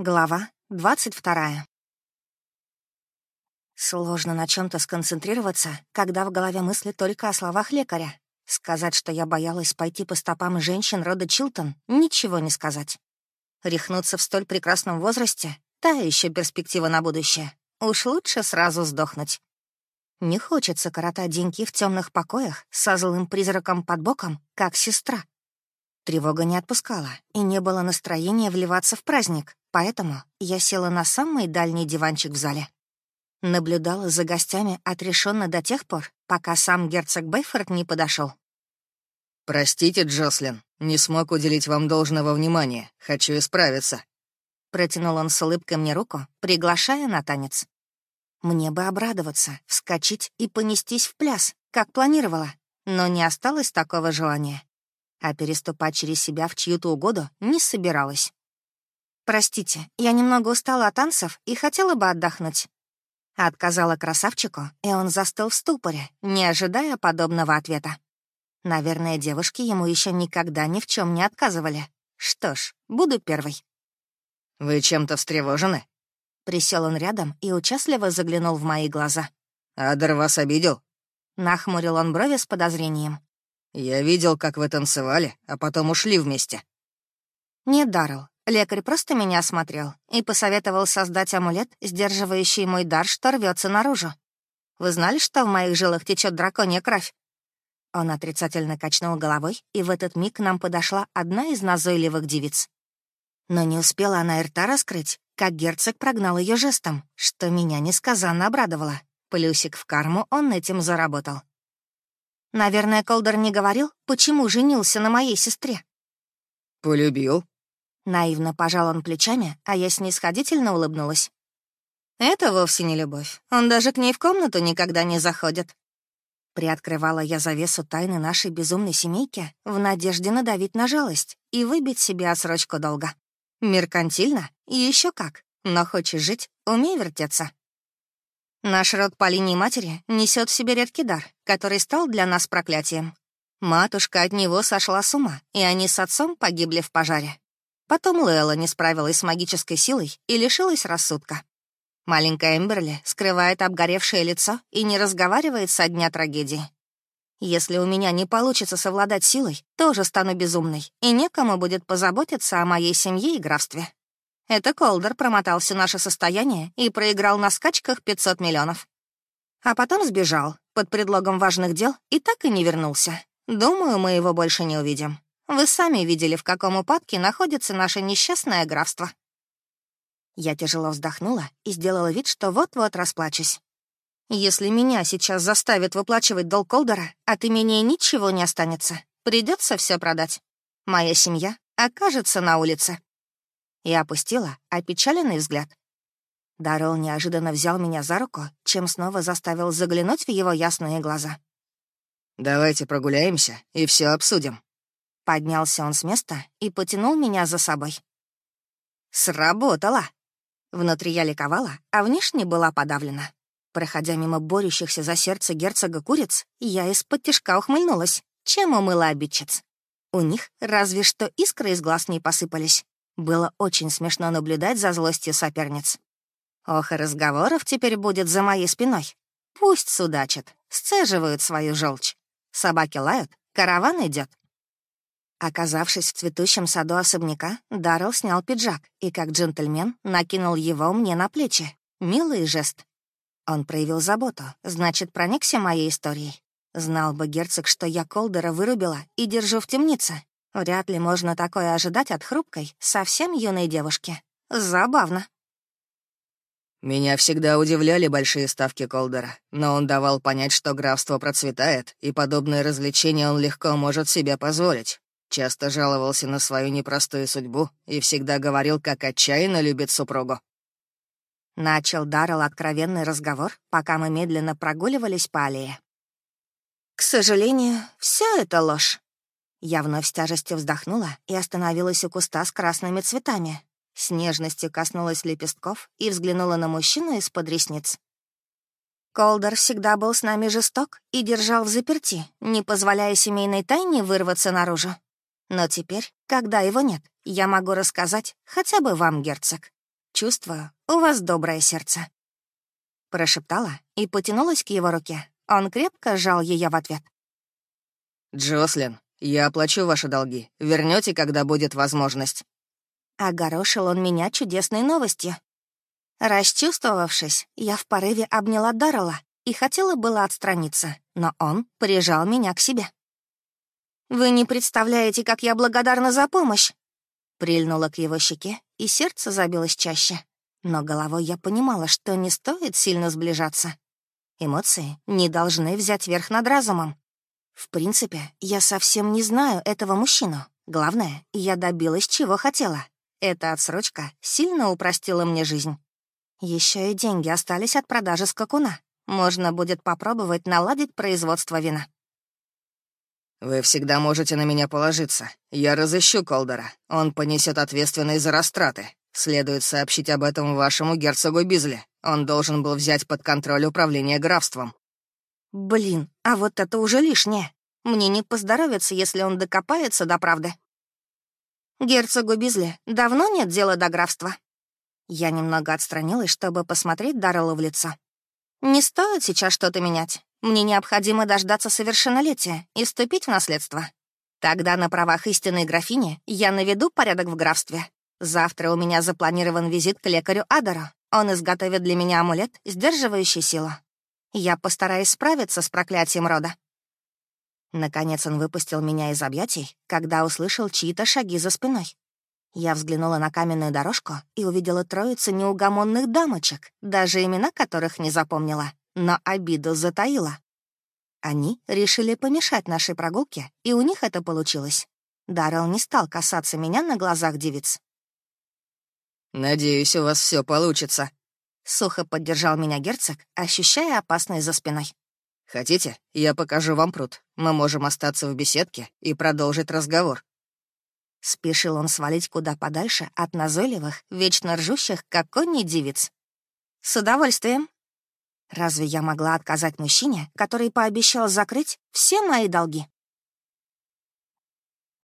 Глава 22. Сложно на чем то сконцентрироваться, когда в голове мысли только о словах лекаря. Сказать, что я боялась пойти по стопам женщин рода Чилтон, ничего не сказать. Рехнуться в столь прекрасном возрасте — та еще перспектива на будущее. Уж лучше сразу сдохнуть. Не хочется коротать деньки в темных покоях со злым призраком под боком, как сестра. Тревога не отпускала, и не было настроения вливаться в праздник, поэтому я села на самый дальний диванчик в зале. Наблюдала за гостями отрешенно до тех пор, пока сам герцог Бейфорд не подошел. «Простите, Джослин, не смог уделить вам должного внимания. Хочу исправиться». Протянул он с улыбкой мне руку, приглашая на танец. Мне бы обрадоваться, вскочить и понестись в пляс, как планировала, но не осталось такого желания а переступать через себя в чью-то угоду не собиралась. «Простите, я немного устала от танцев и хотела бы отдохнуть». Отказала красавчику, и он застыл в ступоре, не ожидая подобного ответа. Наверное, девушки ему еще никогда ни в чем не отказывали. Что ж, буду первой. «Вы чем-то встревожены?» Присел он рядом и участливо заглянул в мои глаза. «Адер вас обидел?» Нахмурил он брови с подозрением. «Я видел, как вы танцевали, а потом ушли вместе». «Нет, Даррелл, лекарь просто меня осмотрел и посоветовал создать амулет, сдерживающий мой дар, что рвется наружу. Вы знали, что в моих жилах течет драконья кровь?» Он отрицательно качнул головой, и в этот миг к нам подошла одна из назойливых девиц. Но не успела она и рта раскрыть, как герцог прогнал ее жестом, что меня несказанно обрадовало. Плюсик в карму он этим заработал. Наверное, Колдер не говорил, почему женился на моей сестре. «Полюбил?» Наивно пожал он плечами, а я снисходительно улыбнулась. «Это вовсе не любовь. Он даже к ней в комнату никогда не заходит». Приоткрывала я завесу тайны нашей безумной семейки в надежде надавить на жалость и выбить себе отсрочку долга. Меркантильно еще как, но хочешь жить — умей вертеться. Наш род по линии матери несет в себе редкий дар, который стал для нас проклятием. Матушка от него сошла с ума, и они с отцом погибли в пожаре. Потом Лейла не справилась с магической силой и лишилась рассудка. Маленькая Эмберли скрывает обгоревшее лицо и не разговаривает со дня трагедии. Если у меня не получится совладать силой, тоже стану безумной, и некому будет позаботиться о моей семье и графстве. Это Колдер промотал все наше состояние и проиграл на скачках 500 миллионов. А потом сбежал под предлогом важных дел и так и не вернулся. Думаю, мы его больше не увидим. Вы сами видели, в каком упадке находится наше несчастное графство. Я тяжело вздохнула и сделала вид, что вот-вот расплачусь. Если меня сейчас заставят выплачивать долг Колдера, от имения ничего не останется. Придется все продать. Моя семья окажется на улице и опустила опечаленный взгляд. Даррелл неожиданно взял меня за руку, чем снова заставил заглянуть в его ясные глаза. «Давайте прогуляемся и все обсудим». Поднялся он с места и потянул меня за собой. «Сработало!» Внутри я ликовала, а внешне была подавлена. Проходя мимо борющихся за сердце герцога куриц, я из-под тяжка ухмыльнулась, чем умыла обидчиц. У них разве что искры из глаз не посыпались. Было очень смешно наблюдать за злостью соперниц. Ох, разговоров теперь будет за моей спиной. Пусть судачат, сцеживают свою желчь. Собаки лают, караван идет. Оказавшись в цветущем саду особняка, Даррелл снял пиджак и, как джентльмен, накинул его мне на плечи. Милый жест. Он проявил заботу, значит, проникся моей историей. Знал бы герцог, что я Колдера вырубила и держу в темнице, Вряд ли можно такое ожидать от хрупкой, совсем юной девушки. Забавно. Меня всегда удивляли большие ставки Колдера, но он давал понять, что графство процветает, и подобные развлечения он легко может себе позволить. Часто жаловался на свою непростую судьбу и всегда говорил, как отчаянно любит супругу. Начал Даррелл откровенный разговор, пока мы медленно прогуливались по аллее. «К сожалению, все это ложь. Я вновь с тяжестью вздохнула и остановилась у куста с красными цветами. С нежностью коснулась лепестков и взглянула на мужчину из-под ресниц. Колдер всегда был с нами жесток и держал в заперти, не позволяя семейной тайне вырваться наружу. Но теперь, когда его нет, я могу рассказать хотя бы вам, герцог. чувствую, у вас доброе сердце». Прошептала и потянулась к его руке. Он крепко сжал ее в ответ. «Джослин, я оплачу ваши долги. Вернете, когда будет возможность». Огорошил он меня чудесной новостью. Расчувствовавшись, я в порыве обняла Даррелла и хотела было отстраниться, но он прижал меня к себе. «Вы не представляете, как я благодарна за помощь!» Прильнула к его щеке, и сердце забилось чаще. Но головой я понимала, что не стоит сильно сближаться. Эмоции не должны взять верх над разумом. В принципе, я совсем не знаю этого мужчину. Главное, я добилась, чего хотела. Эта отсрочка сильно упростила мне жизнь. Еще и деньги остались от продажи скакуна. Можно будет попробовать наладить производство вина. «Вы всегда можете на меня положиться. Я разыщу Колдера. Он понесет ответственность за растраты. Следует сообщить об этом вашему герцогу Бизли. Он должен был взять под контроль управление графством». «Блин, а вот это уже лишнее. Мне не поздоровится, если он докопается до правды». «Герцогу Бизли давно нет дела до графства?» Я немного отстранилась, чтобы посмотреть Дарреллу в лицо. «Не стоит сейчас что-то менять. Мне необходимо дождаться совершеннолетия и вступить в наследство. Тогда на правах истинной графини я наведу порядок в графстве. Завтра у меня запланирован визит к лекарю Адору. Он изготовит для меня амулет, сдерживающий силу. Я постараюсь справиться с проклятием рода». Наконец он выпустил меня из объятий, когда услышал чьи-то шаги за спиной. Я взглянула на каменную дорожку и увидела троицу неугомонных дамочек, даже имена которых не запомнила, но обиду затаила. Они решили помешать нашей прогулке, и у них это получилось. Даррелл не стал касаться меня на глазах девиц. «Надеюсь, у вас все получится», — сухо поддержал меня герцог, ощущая опасность за спиной. «Хотите, я покажу вам пруд. Мы можем остаться в беседке и продолжить разговор». Спешил он свалить куда подальше от назойливых, вечно ржущих, как коней девиц. «С удовольствием». Разве я могла отказать мужчине, который пообещал закрыть все мои долги?